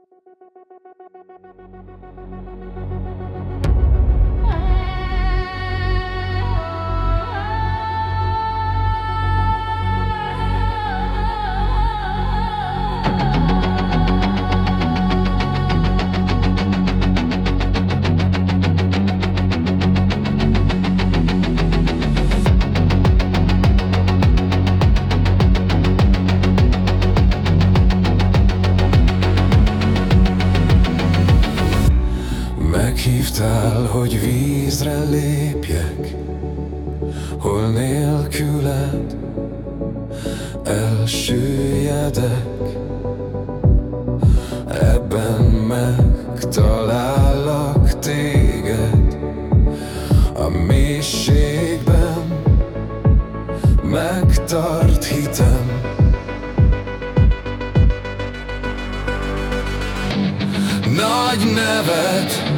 Thank you. Meghívtál, hogy vízre lépjek, hol nélküled elsüllyedek. Ebben megtalállak téged, a mélységben megtart hitem. Nagy nevet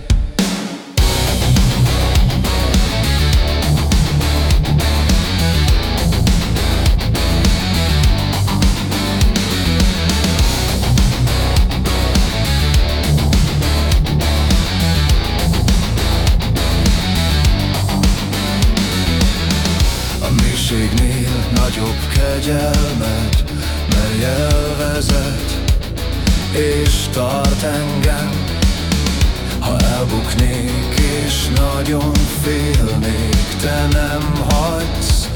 nagyobb kegyelmet, mely elvezet és tart engem. Ha elbuknék és nagyon félnék, te nem hagysz,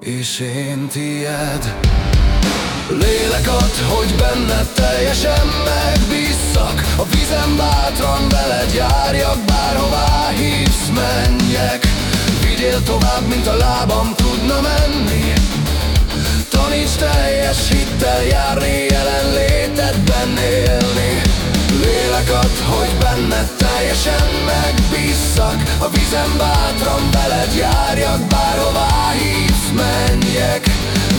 és én tied Lélek ad, hogy benned teljesen megbízzak. A vizem bátran veled járjak, bárhová hívsz, menjek. Vigyél tovább, mint a lábam tudna menni. Taníts teljes hittel járni, jelenlétedben élni. Lélek ad, hogy benned teljesen megbízzak. A vizem bátran veled járjak, bárhová menjek.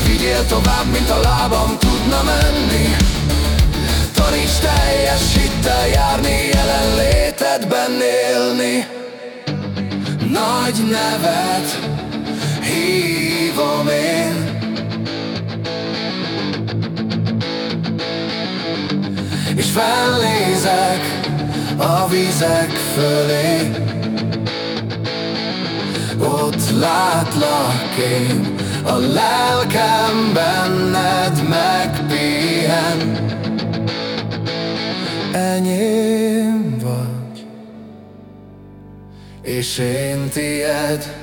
Vigyél tovább, mint a lábam tudna menni. Taníts teljes hittel járni, jelenlétedben élni. Nagy nevet hívom én. És felnézek a vizek fölé látlak én, a lelkem benned megpihen. Enyém vagy és én tied